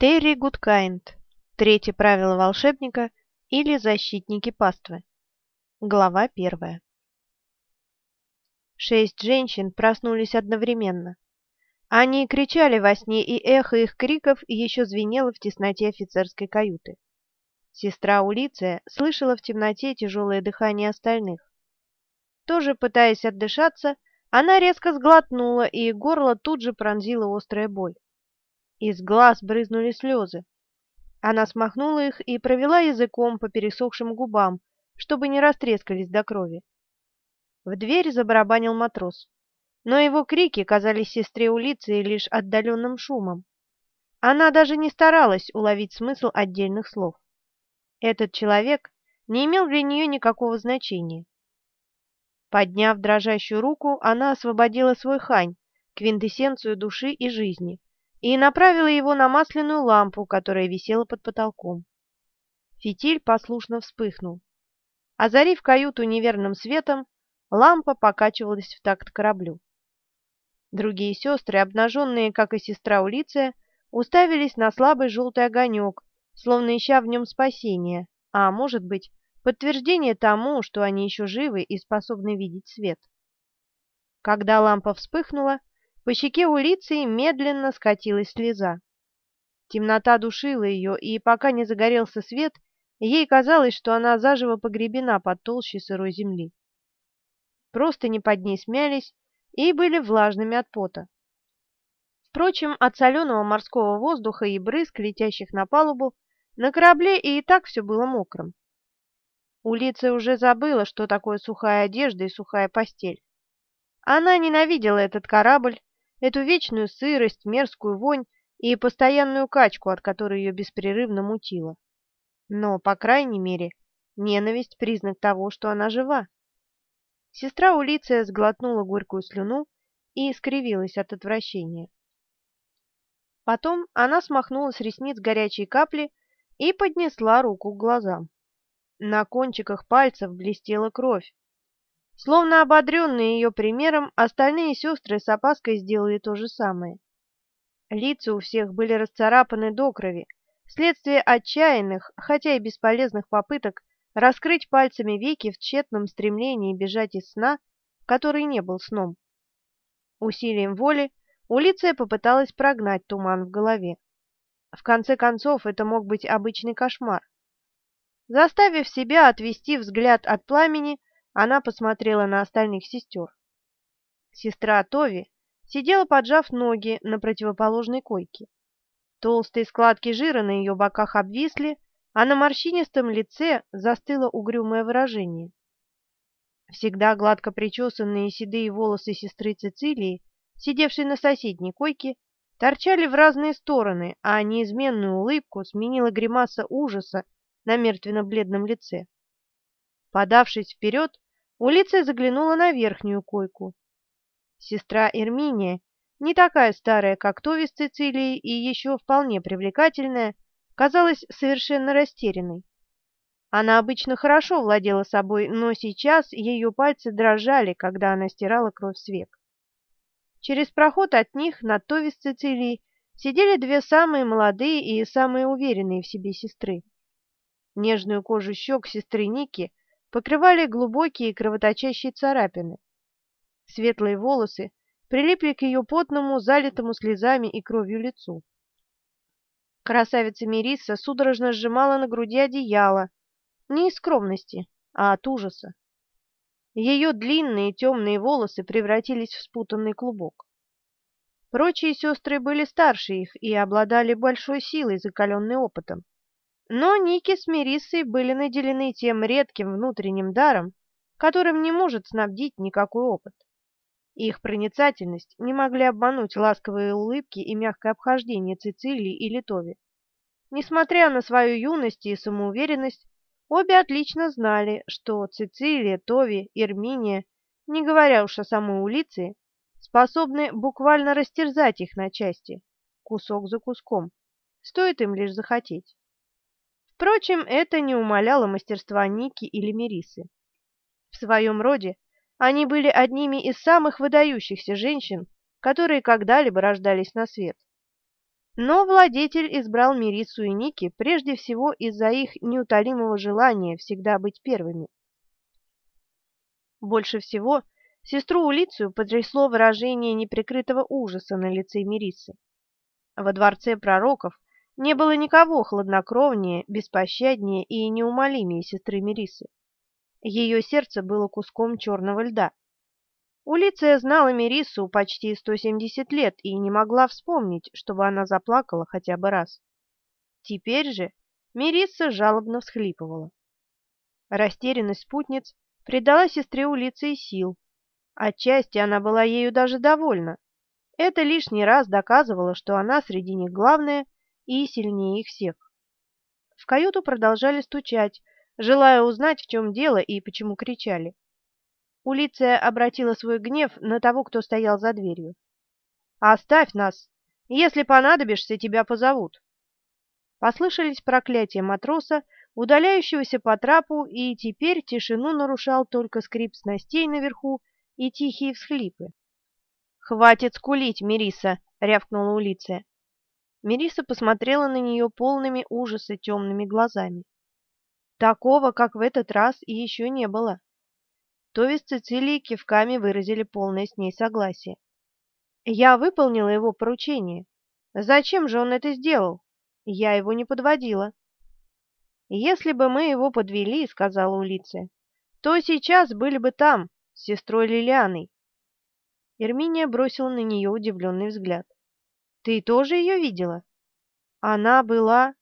Терри Гудкайнд. Третье правило волшебника или защитники паствы. Глава первая. Шесть женщин проснулись одновременно. Они кричали во сне, и эхо их криков еще звенело в тесноте офицерской каюты. Сестра Улиция слышала в темноте тяжелое дыхание остальных. Тоже пытаясь отдышаться, она резко сглотнула, и горло тут же пронзила острая боль. Из глаз брызнули слезы. Она смахнула их и провела языком по пересохшим губам, чтобы не растрескались до крови. В дверь забарабанил матрос, но его крики казались сестре Улиции лишь отдаленным шумом. Она даже не старалась уловить смысл отдельных слов. Этот человек не имел для нее никакого значения. Подняв дрожащую руку, она освободила свой хань, квинтэссенцию души и жизни, и направила его на масляную лампу, которая висела под потолком. Фитиль послушно вспыхнул. Озарив каюту неверным светом, лампа покачивалась в такт кораблю. Другие сестры, обнаженные, как и сестра Улиция, уставились на слабый желтый огонек, словно ища в нем спасения, а, может быть, подтверждение тому, что они еще живы и способны видеть свет. Когда лампа вспыхнула, по щеке Улиции медленно скатилась слеза. Темнота душила ее, и пока не загорелся свет, ей казалось, что она заживо погребена под толщей сырой земли. Просто не под ней смялись и были влажными от пота. Впрочем, от соленого морского воздуха и брызг, летящих на палубу, на корабле и так все было мокрым. Улица уже забыла, что такое сухая одежда и сухая постель. Она ненавидела этот корабль, эту вечную сырость, мерзкую вонь и постоянную качку, от которой ее беспрерывно мутило. Но, по крайней мере, ненависть — признак того, что она жива. Сестра Улиция сглотнула горькую слюну и искривилась от отвращения. Потом она смахнула с ресниц горячие капли и поднесла руку к глазам. На кончиках пальцев блестела кровь. Словно ободренные ее примером, остальные сестры с опаской сделали то же самое. Лица у всех были расцарапаны до крови, вследствие отчаянных, хотя и бесполезных попыток раскрыть пальцами веки в тщетном стремлении бежать из сна, который не был сном. Усилием воли Улиция попыталась прогнать туман в голове. В конце концов, это мог быть обычный кошмар. Заставив себя отвести взгляд от пламени, она посмотрела на остальных сестер. Сестра Тови сидела, поджав ноги на противоположной койке. Толстые складки жира на ее боках обвисли, а на морщинистом лице застыло угрюмое выражение. Всегда гладко причесанные седые волосы сестры Цицилии, сидевшей на соседней койке, торчали в разные стороны, а неизменную улыбку сменила гримаса ужаса на мертвенно-бледном лице. Подавшись вперед, Улиция заглянула на верхнюю койку. Сестра Эрминия, не такая старая, как Тови с Цицилией, и еще вполне привлекательная, казалась совершенно растерянной. Она обычно хорошо владела собой, но сейчас ее пальцы дрожали, когда она стирала кровь с век. Через проход от них на Тови с Цицилией сидели две самые молодые и самые уверенные в себе сестры. Нежную кожу щек сестры Ники покрывали глубокие кровоточащие царапины. Светлые волосы прилипли к ее потному, залитому слезами и кровью лицу. Красавица Мерисса судорожно сжимала на груди одеяло, не из скромности, а от ужаса. Ее длинные темные волосы превратились в спутанный клубок. Прочие сестры были старше их и обладали большой силой, закаленной опытом. Но Ники с Мериссой были наделены тем редким внутренним даром, которым не может снабдить никакой опыт. Их проницательность не могли обмануть ласковые улыбки и мягкое обхождение Цицилии и Литови. Несмотря на свою юность и самоуверенность, обе отлично знали, что Цицилия, Тови, Ирминия, не говоря уж о самой Улиции, способны буквально растерзать их на части, кусок за куском, стоит им лишь захотеть. Впрочем, это не умаляло мастерства Ники или Мерисы. В своем роде они были одними из самых выдающихся женщин, которые когда-либо рождались на свет. Но владетель избрал Мирису и Ники прежде всего из-за их неутолимого желания всегда быть первыми. Больше всего сестру Улицию потрясло выражение неприкрытого ужаса на лице Мирисы. Во дворце пророков не было никого хладнокровнее, беспощаднее и неумолимее сестры Мирисы. Ее сердце было куском черного льда. Улиция знала Мерису почти 170 лет и не могла вспомнить, чтобы она заплакала хотя бы раз. Теперь же Мерисса жалобно всхлипывала. Растерянность спутниц придала сестре Улиции сил. Отчасти она была ею даже довольна. Это лишний раз доказывало, что она среди них главная и сильнее их всех. В каюту продолжали стучать, желая узнать, в чем дело и почему кричали. Улиция обратила свой гнев на того, кто стоял за дверью. «Оставь нас! Если понадобишься, тебя позовут!» Послышались проклятия матроса, удаляющегося по трапу, и теперь тишину нарушал только скрип снастей наверху и тихие всхлипы. «Хватит скулить, Мериса!» — рявкнула Улиция. Мериса посмотрела на нее полными ужаса темными глазами. Такого, как в этот раз, и еще не было. Тови с Цицилией кивками выразили полное с ней согласие. Я выполнила его поручение. Зачем же он это сделал? Я его не подводила. Если бы мы его подвели, сказала Улиция, то сейчас были бы там, с сестрой Лилианой. Эрминия бросила на нее удивленный взгляд. Ты тоже ее видела? Она была...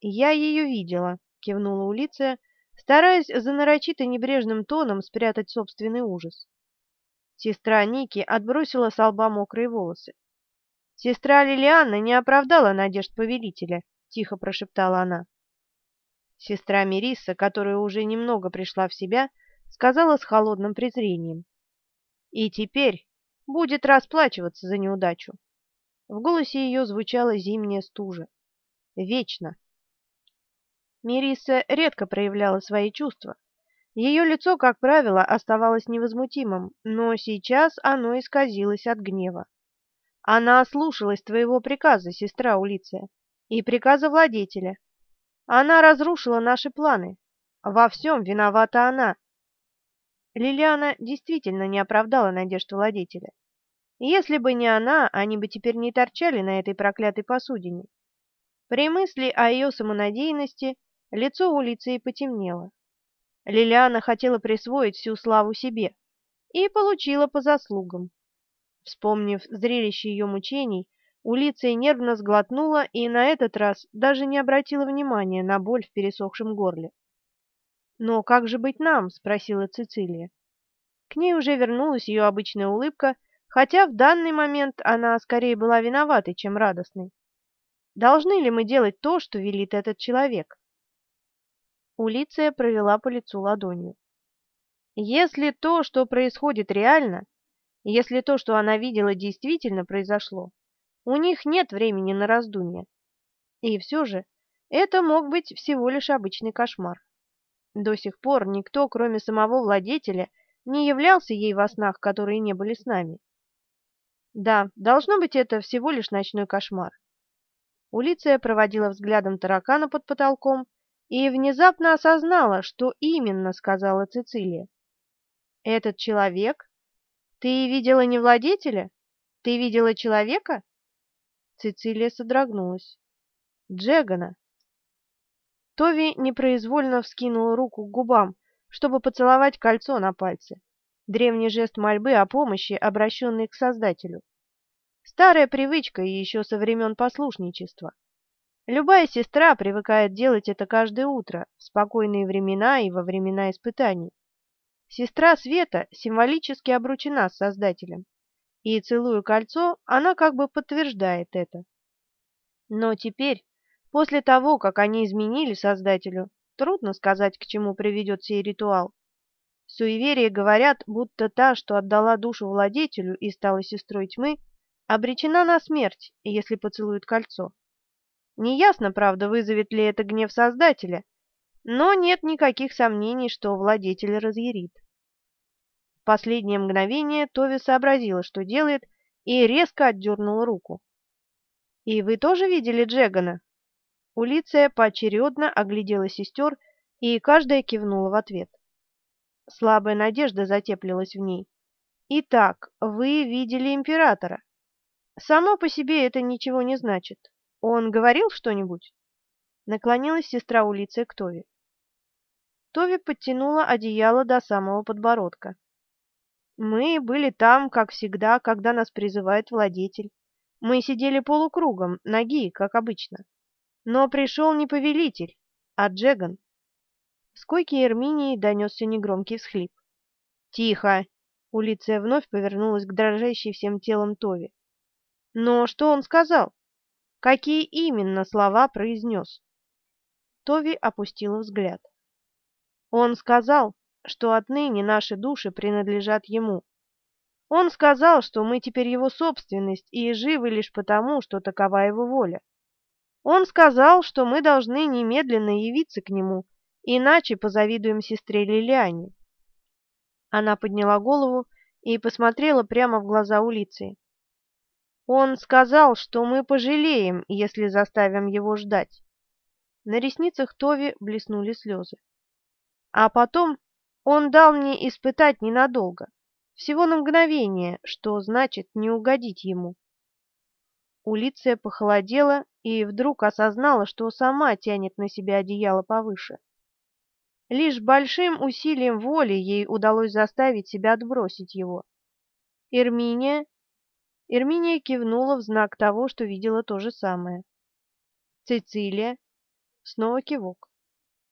Я ее видела, кивнула Улиция, стараясь за нарочито небрежным тоном спрятать собственный ужас. Сестра Ники отбросила с лба мокрые волосы. «Сестра Лилианна не оправдала надежд повелителя», — тихо прошептала она. Сестра Мерисса, которая уже немного пришла в себя, сказала с холодным презрением. «И теперь будет расплачиваться за неудачу». В голосе ее звучала зимняя стужа. «Вечно». Мириса редко проявляла свои чувства. Ее лицо, как правило, оставалось невозмутимым, но сейчас оно исказилось от гнева. Она ослушалась твоего приказа, сестра Улиция, и приказа владетеля. Она разрушила наши планы. Во всем виновата она. Лилиана действительно не оправдала надежд владетеля. Если бы не она, они бы теперь не торчали на этой проклятой посудине. При мысли о ее самонадеянности Лицо у Лиции потемнело. Лилиана хотела присвоить всю славу себе и получила по заслугам. Вспомнив зрелище ее мучений, Улиция нервно сглотнула и на этот раз даже не обратила внимания на боль в пересохшем горле. «Но как же быть нам?» — спросила Цицилия. К ней уже вернулась ее обычная улыбка, хотя в данный момент она скорее была виноватой, чем радостной. «Должны ли мы делать то, что велит этот человек?» Улиция провела по лицу ладонью. Если то, что происходит реально, если то, что она видела, действительно произошло, у них нет времени на раздумья. И все же это мог быть всего лишь обычный кошмар. До сих пор никто, кроме самого владетеля, не являлся ей во снах, которые не были с нами. Да, должно быть, это всего лишь ночной кошмар. Улиция проводила взглядом таракана под потолком и внезапно осознала, что именно сказала Цицилия. «Этот человек? Ты видела не владетеля? Ты видела человека?» Цицилия содрогнулась. «Джегана!» Тови непроизвольно вскинула руку к губам, чтобы поцеловать кольцо на пальце. Древний жест мольбы о помощи, обращенный к Создателю. Старая привычка еще со времен послушничества. Любая сестра привыкает делать это каждое утро, в спокойные времена и во времена испытаний. Сестра Света символически обручена с Создателем, и, целуя кольцо, она как бы подтверждает это. Но теперь, после того, как они изменили Создателю, трудно сказать, к чему приведет сей ритуал. Суеверия говорят, будто та, что отдала душу владетелю и стала сестрой тьмы, обречена на смерть, если поцелует кольцо. Неясно, правда, вызовет ли это гнев Создателя, но нет никаких сомнений, что владетель разъярит. В последнее мгновение Тови сообразила, что делает, и резко отдернула руку. «И вы тоже видели Джегана?» Улиция поочередно оглядела сестер, и каждая кивнула в ответ. Слабая надежда затеплилась в ней. «Итак, вы видели императора. Само по себе это ничего не значит. Он говорил что-нибудь?» Наклонилась сестра Улиция к Тови. Тови подтянула одеяло до самого подбородка. «Мы были там, как всегда, когда нас призывает владетель. Мы сидели полукругом, ноги, как обычно. Но пришел не повелитель, а Джеган. С койки Эрминии донесся негромкий всхлип. «Тихо!» — Улиция вновь повернулась к дрожащей всем телом Тови. «Но что он сказал? Какие именно слова произнес?» Тови опустила взгляд. «Он сказал, что отныне наши души принадлежат ему. Он сказал, что мы теперь его собственность и живы лишь потому, что такова его воля. Он сказал, что мы должны немедленно явиться к нему, иначе позавидуем сестре Лилиане. Она подняла голову и посмотрела прямо в глаза улицы. Он сказал, что мы пожалеем, если заставим его ждать. На ресницах Тови блеснули слезы. А потом он дал мне испытать ненадолго, всего на мгновение, что значит не угодить ему. Улиция похолодела и вдруг осознала, что сама тянет на себя одеяло повыше. Лишь большим усилием воли ей удалось заставить себя отбросить его. Эрминия... Эрминия кивнула в знак того, что видела то же самое. Цицилия... Снова кивок.